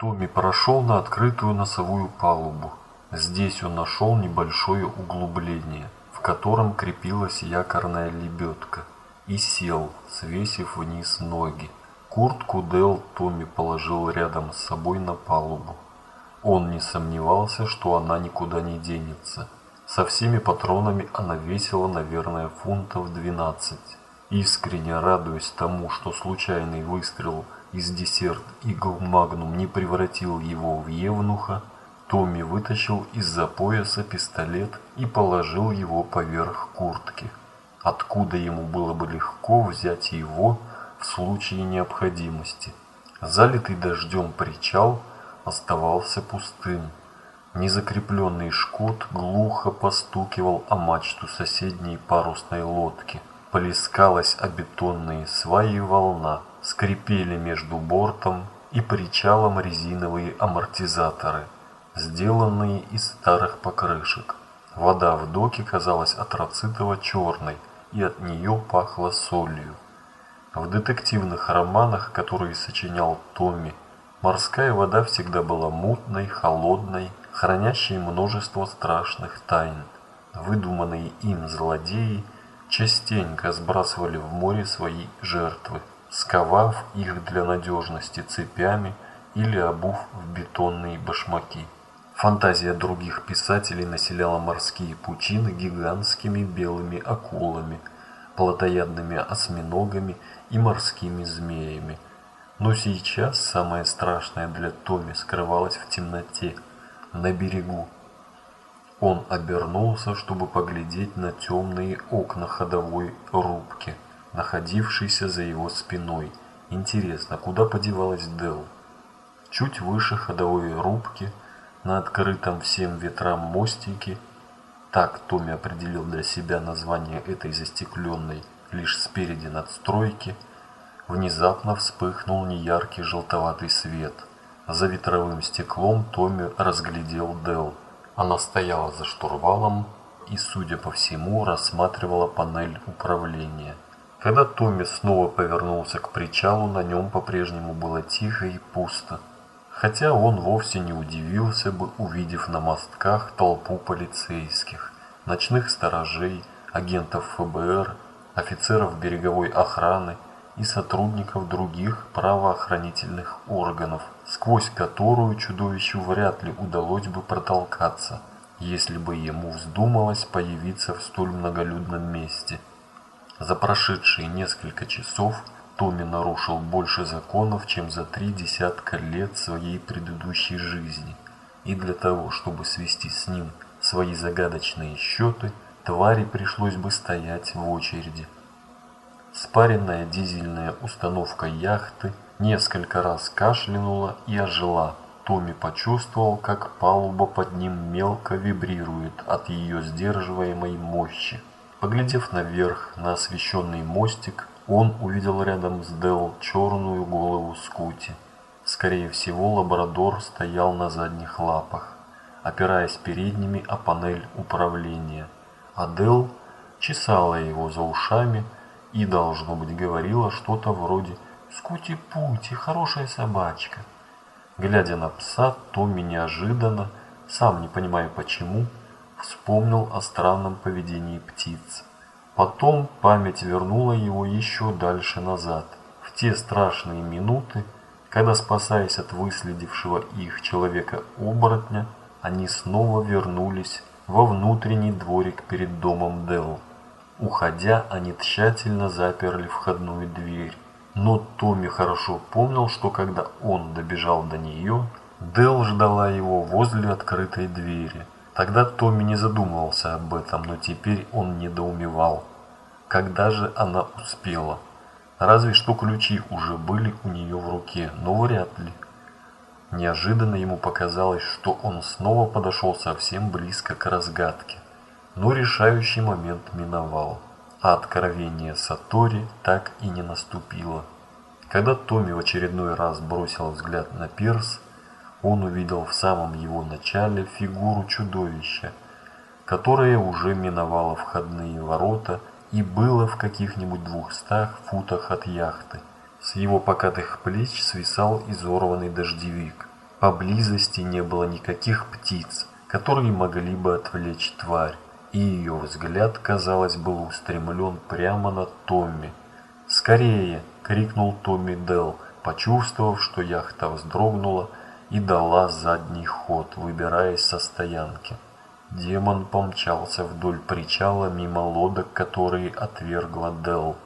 Томми прошел на открытую носовую палубу. Здесь он нашел небольшое углубление, в котором крепилась якорная лебедка, и сел, свесив вниз ноги. Куртку Дел Томми положил рядом с собой на палубу. Он не сомневался, что она никуда не денется. Со всеми патронами она весила, наверное, фунтов 12. Искренне радуясь тому, что случайный выстрел из десерт Игл Магнум не превратил его в евнуха, Томми вытащил из-за пояса пистолет и положил его поверх куртки. Откуда ему было бы легко взять его в случае необходимости? Залитый дождем причал оставался пустым. Незакрепленный шкот глухо постукивал о мачту соседней парусной лодки. Плескалась о бетонные сваи волна, скрипели между бортом и причалом резиновые амортизаторы, сделанные из старых покрышек. Вода в доке казалась атроцитово-черной, и от нее пахло солью. В детективных романах, которые сочинял Томми, морская вода всегда была мутной, холодной, хранящей множество страшных тайн. Выдуманные им злодеи частенько сбрасывали в море свои жертвы, сковав их для надежности цепями или обув в бетонные башмаки. Фантазия других писателей населяла морские пучины гигантскими белыми акулами, плотоядными осьминогами и морскими змеями. Но сейчас самое страшное для Томи скрывалось в темноте, на берегу. Он обернулся, чтобы поглядеть на темные окна ходовой рубки, находившейся за его спиной. Интересно, куда подевалась Дел? Чуть выше ходовой рубки, на открытом всем ветрам мостике, так Томми определил для себя название этой застекленной лишь спереди надстройки, внезапно вспыхнул неяркий желтоватый свет. За ветровым стеклом Томми разглядел Дел. Она стояла за штурвалом и, судя по всему, рассматривала панель управления. Когда Томми снова повернулся к причалу, на нем по-прежнему было тихо и пусто. Хотя он вовсе не удивился бы, увидев на мостках толпу полицейских, ночных сторожей, агентов ФБР, офицеров береговой охраны и сотрудников других правоохранительных органов, сквозь которую чудовищу вряд ли удалось бы протолкаться, если бы ему вздумалось появиться в столь многолюдном месте. За прошедшие несколько часов Томми нарушил больше законов, чем за три десятка лет своей предыдущей жизни. И для того, чтобы свести с ним свои загадочные счеты, твари пришлось бы стоять в очереди. Спаренная дизельная установка яхты несколько раз кашлянула и ожила. Томми почувствовал, как палуба под ним мелко вибрирует от ее сдерживаемой мощи. Поглядев наверх на освещенный мостик, он увидел рядом с Дел черную голову Скути. Скорее всего, лабрадор стоял на задних лапах, опираясь передними о панель управления. А Дел чесала его за ушами и, должно быть, говорила что-то вроде «Скути-пути, хорошая собачка». Глядя на пса, Томми неожиданно, сам не понимая почему, вспомнил о странном поведении птиц. Потом память вернула его еще дальше назад, в те страшные минуты, когда, спасаясь от выследившего их человека-оборотня, они снова вернулись во внутренний дворик перед домом Делл. Уходя, они тщательно заперли входную дверь. Но Томми хорошо помнил, что когда он добежал до нее, Дел ждала его возле открытой двери. Тогда Томми не задумывался об этом, но теперь он недоумевал. Когда же она успела? Разве что ключи уже были у нее в руке, но вряд ли. Неожиданно ему показалось, что он снова подошел совсем близко к разгадке. Но решающий момент миновал, а откровение Сатори так и не наступило. Когда Томми в очередной раз бросил взгляд на пирс, он увидел в самом его начале фигуру чудовища, которое уже миновало входные ворота и было в каких-нибудь двухстах футах от яхты. С его покатых плеч свисал изорванный дождевик. Поблизости не было никаких птиц, которые могли бы отвлечь тварь, и ее взгляд, казалось, был устремлен прямо на Томми. «Скорее!» — крикнул Томми Делл, почувствовав, что яхта вздрогнула и дала задний ход, выбираясь со стоянки. Демон помчался вдоль причала мимо лодок, которые отвергла Делл.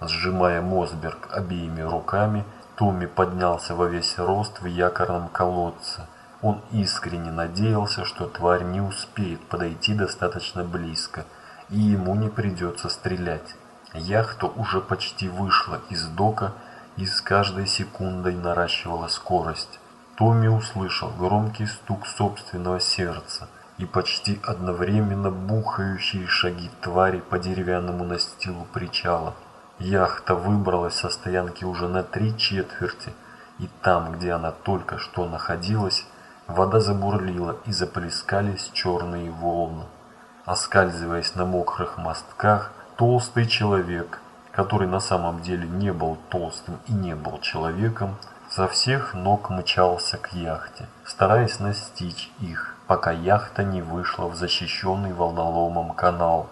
Сжимая Мосберг обеими руками, Томми поднялся во весь рост в якорном колодце. Он искренне надеялся, что тварь не успеет подойти достаточно близко, и ему не придется стрелять. Яхта уже почти вышла из дока и с каждой секундой наращивала скорость. Томми услышал громкий стук собственного сердца и почти одновременно бухающие шаги твари по деревянному настилу причала. Яхта выбралась со стоянки уже на три четверти, и там, где она только что находилась, вода забурлила и заплескались черные волны. Оскальзываясь на мокрых мостках, толстый человек, который на самом деле не был толстым и не был человеком, со всех ног мчался к яхте, стараясь настичь их, пока яхта не вышла в защищенный волноломом канал.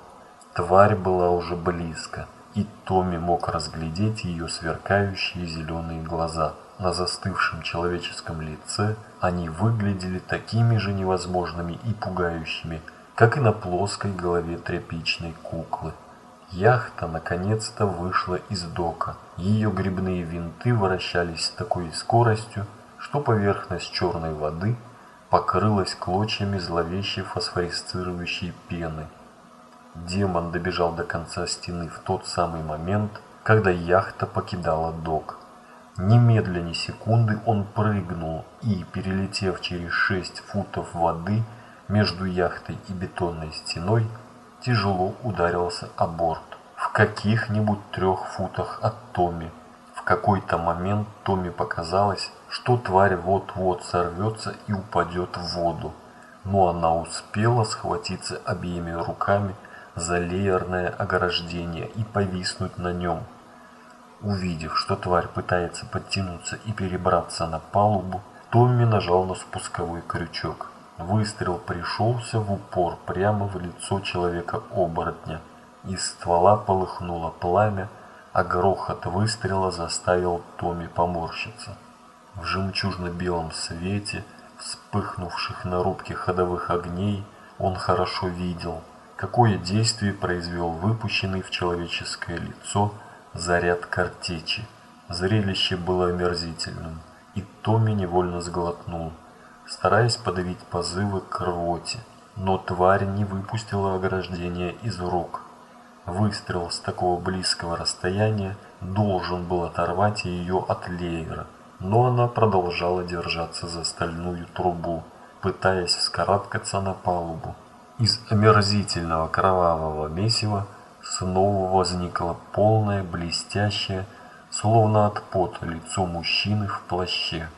Тварь была уже близко, и Томми мог разглядеть ее сверкающие зеленые глаза. На застывшем человеческом лице они выглядели такими же невозможными и пугающими, как и на плоской голове тряпичной куклы. Яхта наконец-то вышла из дока. Ее грибные винты вращались с такой скоростью, что поверхность черной воды покрылась клочьями зловещей фосфорисцирующей пены. Демон добежал до конца стены в тот самый момент, когда яхта покидала док. Немедленно секунды он прыгнул и, перелетев через шесть футов воды между яхтой и бетонной стеной, тяжело ударился о борт. В каких-нибудь трех футах от Томми. В какой-то момент Томми показалось, что тварь вот-вот сорвется и упадет в воду. Но она успела схватиться обеими руками за леерное ограждение и повиснуть на нем. Увидев, что тварь пытается подтянуться и перебраться на палубу, Томми нажал на спусковой крючок. Выстрел пришелся в упор прямо в лицо человека-оборотня. Из ствола полыхнуло пламя, а грохот выстрела заставил Томми поморщиться. В жемчужно-белом свете, вспыхнувших на рубке ходовых огней, он хорошо видел, какое действие произвел выпущенный в человеческое лицо заряд картечи. Зрелище было омерзительным, и Томми невольно сглотнул стараясь подавить позывы к рвоте. Но тварь не выпустила ограждение из рук. Выстрел с такого близкого расстояния должен был оторвать ее от леера, но она продолжала держаться за стальную трубу, пытаясь вскарабкаться на палубу. Из омерзительного кровавого месива снова возникло полное блестящее, словно от пота, лицо мужчины в плаще.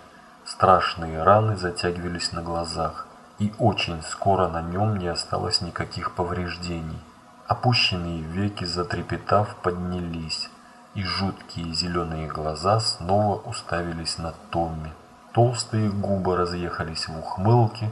Страшные раны затягивались на глазах, и очень скоро на нем не осталось никаких повреждений. Опущенные веки, затрепетав, поднялись, и жуткие зеленые глаза снова уставились на Томми. Толстые губы разъехались в ухмылке,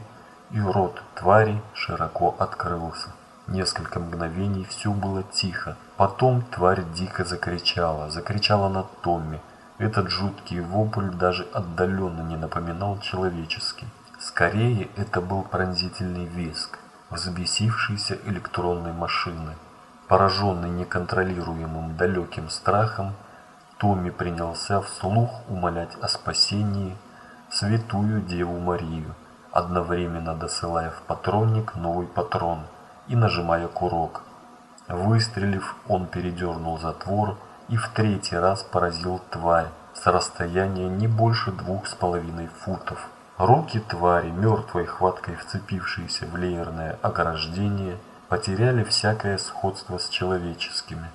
и рот твари широко открылся. Несколько мгновений все было тихо. Потом тварь дико закричала, закричала на Томми, этот жуткий вопль даже отдаленно не напоминал человеческий. Скорее, это был пронзительный визг взбесившейся электронной машины. Пораженный неконтролируемым далеким страхом, Томми принялся вслух умолять о спасении святую Деву Марию, одновременно досылая в патронник новый патрон и нажимая курок. Выстрелив, он передернул затвор и в третий раз поразил тварь с расстояния не больше двух с половиной футов. Руки твари, мертвой хваткой вцепившиеся в леерное ограждение, потеряли всякое сходство с человеческими.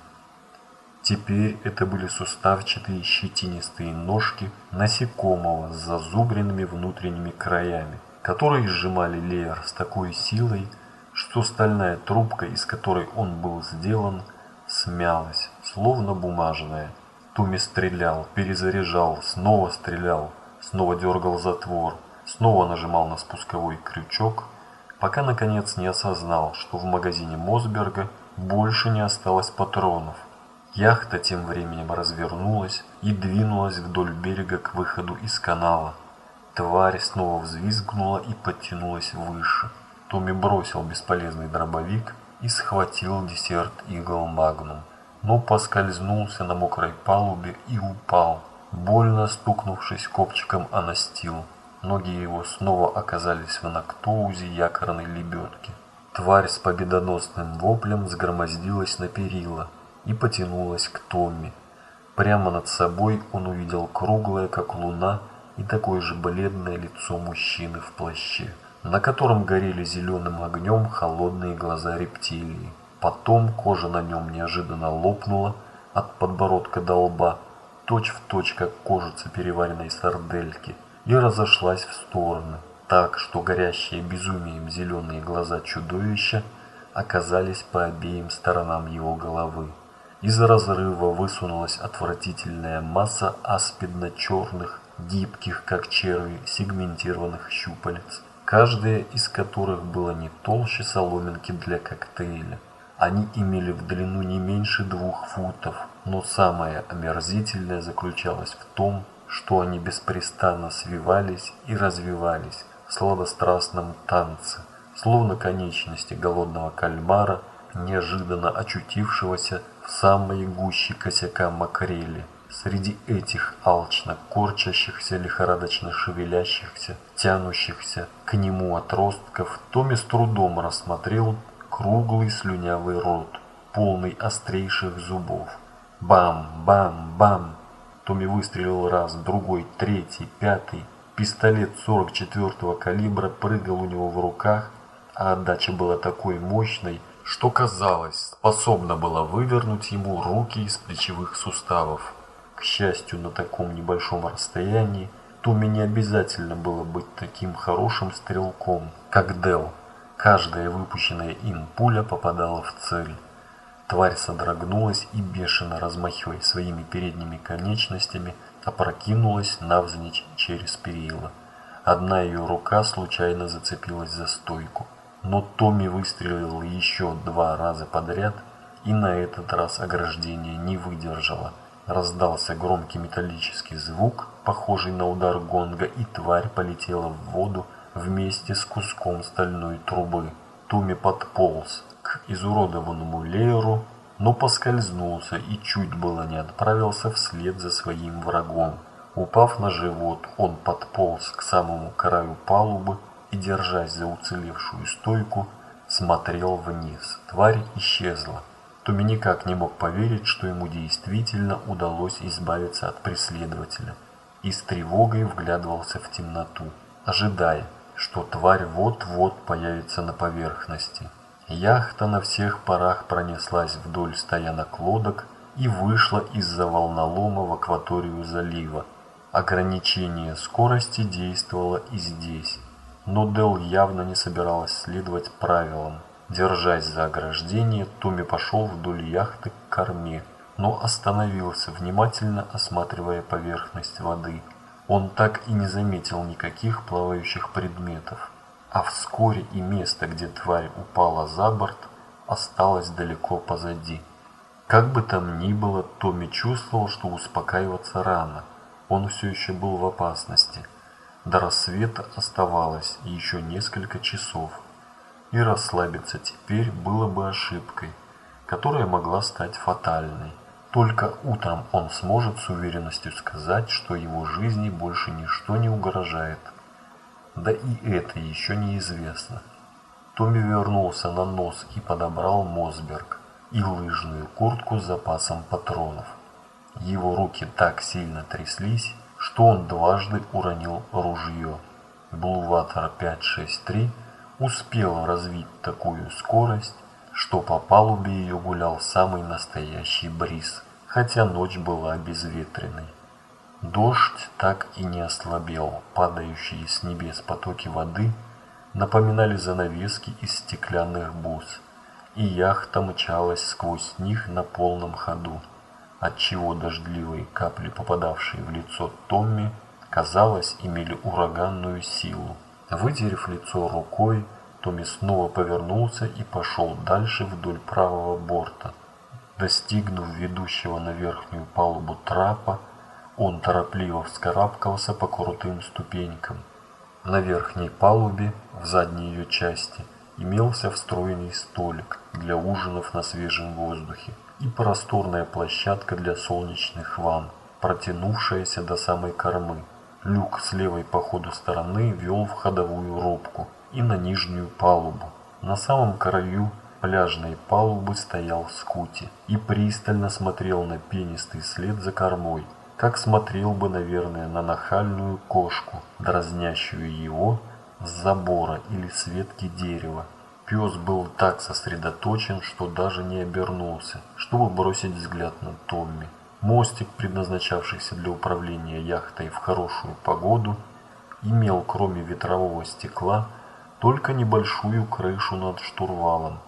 Теперь это были суставчатые щетинистые ножки насекомого с зазубренными внутренними краями, которые сжимали леер с такой силой, что стальная трубка, из которой он был сделан, смялась, словно бумажная. Туми стрелял, перезаряжал, снова стрелял, снова дергал затвор, снова нажимал на спусковой крючок, пока наконец не осознал, что в магазине Мосберга больше не осталось патронов. Яхта тем временем развернулась и двинулась вдоль берега к выходу из канала. Тварь снова взвизгнула и подтянулась выше. Томми бросил бесполезный дробовик и схватил десерт Игл Магнум, но поскользнулся на мокрой палубе и упал, больно стукнувшись копчиком о настил. Ноги его снова оказались в нактоузе якорной лебедки. Тварь с победоносным воплем сгромоздилась на перила и потянулась к Томми. Прямо над собой он увидел круглое, как луна, и такое же бледное лицо мужчины в плаще, на котором горели зеленым огнем холодные глаза рептилии. Потом кожа на нем неожиданно лопнула от подбородка до лба, точь в точь, как кожица переваренной сардельки, и разошлась в стороны, так что горящие безумием зеленые глаза чудовища оказались по обеим сторонам его головы. Из разрыва высунулась отвратительная масса аспидно-черных, гибких, как черви, сегментированных щупалец, каждая из которых была не толще соломинки для коктейля. Они имели в длину не меньше двух футов, но самое омерзительное заключалось в том, что они беспрестанно свивались и развивались в сладострастном танце, словно конечности голодного кальмара, неожиданно очутившегося в самой гуще косяка макрели. Среди этих алчно корчащихся, лихорадочно шевелящихся, тянущихся к нему отростков, Томми с трудом рассмотрел круглый слюнявый рот, полный острейших зубов. Бам, бам, бам! Томми выстрелил раз, другой, третий, пятый. Пистолет 44-го калибра прыгал у него в руках, а отдача была такой мощной, что казалось, способна была вывернуть ему руки из плечевых суставов. К счастью, на таком небольшом расстоянии Томми не обязательно было быть таким хорошим стрелком, как Дел. Каждая выпущенная им пуля попадала в цель. Тварь содрогнулась и, бешено размахивая своими передними конечностями, опрокинулась навзничь через перила. Одна ее рука случайно зацепилась за стойку. Но Томми выстрелил еще два раза подряд, и на этот раз ограждение не выдержало. Раздался громкий металлический звук, похожий на удар гонга, и тварь полетела в воду вместе с куском стальной трубы. Томми подполз к изуродованному лееру, но поскользнулся и чуть было не отправился вслед за своим врагом. Упав на живот, он подполз к самому краю палубы и, держась за уцелевшую стойку, смотрел вниз. Тварь исчезла. Туми никак не мог поверить, что ему действительно удалось избавиться от преследователя, и с тревогой вглядывался в темноту, ожидая, что тварь вот-вот появится на поверхности. Яхта на всех парах пронеслась вдоль стоянок лодок и вышла из-за волнолома в акваторию залива. Ограничение скорости действовало и здесь. Но Дел явно не собиралась следовать правилам. Держась за ограждение, Томми пошел вдоль яхты к корме, но остановился, внимательно осматривая поверхность воды. Он так и не заметил никаких плавающих предметов. А вскоре и место, где тварь упала за борт, осталось далеко позади. Как бы там ни было, Томми чувствовал, что успокаиваться рано. Он все еще был в опасности – до рассвета оставалось еще несколько часов, и расслабиться теперь было бы ошибкой, которая могла стать фатальной. Только утром он сможет с уверенностью сказать, что его жизни больше ничто не угрожает. Да и это еще неизвестно. Томми вернулся на нос и подобрал Мосберг и лыжную куртку с запасом патронов. Его руки так сильно тряслись, что он дважды уронил ружье. Блуватор 563 успел развить такую скорость, что по палубе ее гулял самый настоящий бриз, хотя ночь была безветренной. Дождь так и не ослабел, падающие с небес потоки воды напоминали занавески из стеклянных бус, и яхта мчалась сквозь них на полном ходу отчего дождливые капли, попадавшие в лицо Томми, казалось, имели ураганную силу. Вытерев лицо рукой, Томми снова повернулся и пошел дальше вдоль правого борта. Достигнув ведущего на верхнюю палубу трапа, он торопливо вскарабкался по крутым ступенькам. На верхней палубе, в задней ее части, имелся встроенный столик для ужинов на свежем воздухе и просторная площадка для солнечных ванн, протянувшаяся до самой кормы. Люк с левой по ходу стороны вел в ходовую рубку и на нижнюю палубу. На самом краю пляжной палубы стоял Скути и пристально смотрел на пенистый след за кормой, как смотрел бы, наверное, на нахальную кошку, дразнящую его с забора или с ветки дерева. Пес был так сосредоточен, что даже не обернулся, чтобы бросить взгляд на Томми. Мостик, предназначавшийся для управления яхтой в хорошую погоду, имел кроме ветрового стекла только небольшую крышу над штурвалом,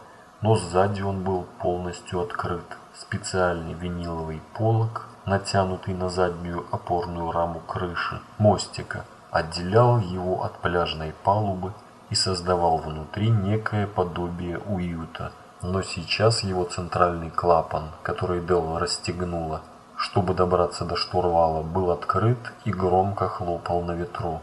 но сзади он был полностью открыт. Специальный виниловый полог, натянутый на заднюю опорную раму крыши мостика, отделял его от пляжной палубы и создавал внутри некое подобие уюта. Но сейчас его центральный клапан, который Дел расстегнула, чтобы добраться до штурвала, был открыт и громко хлопал на ветру.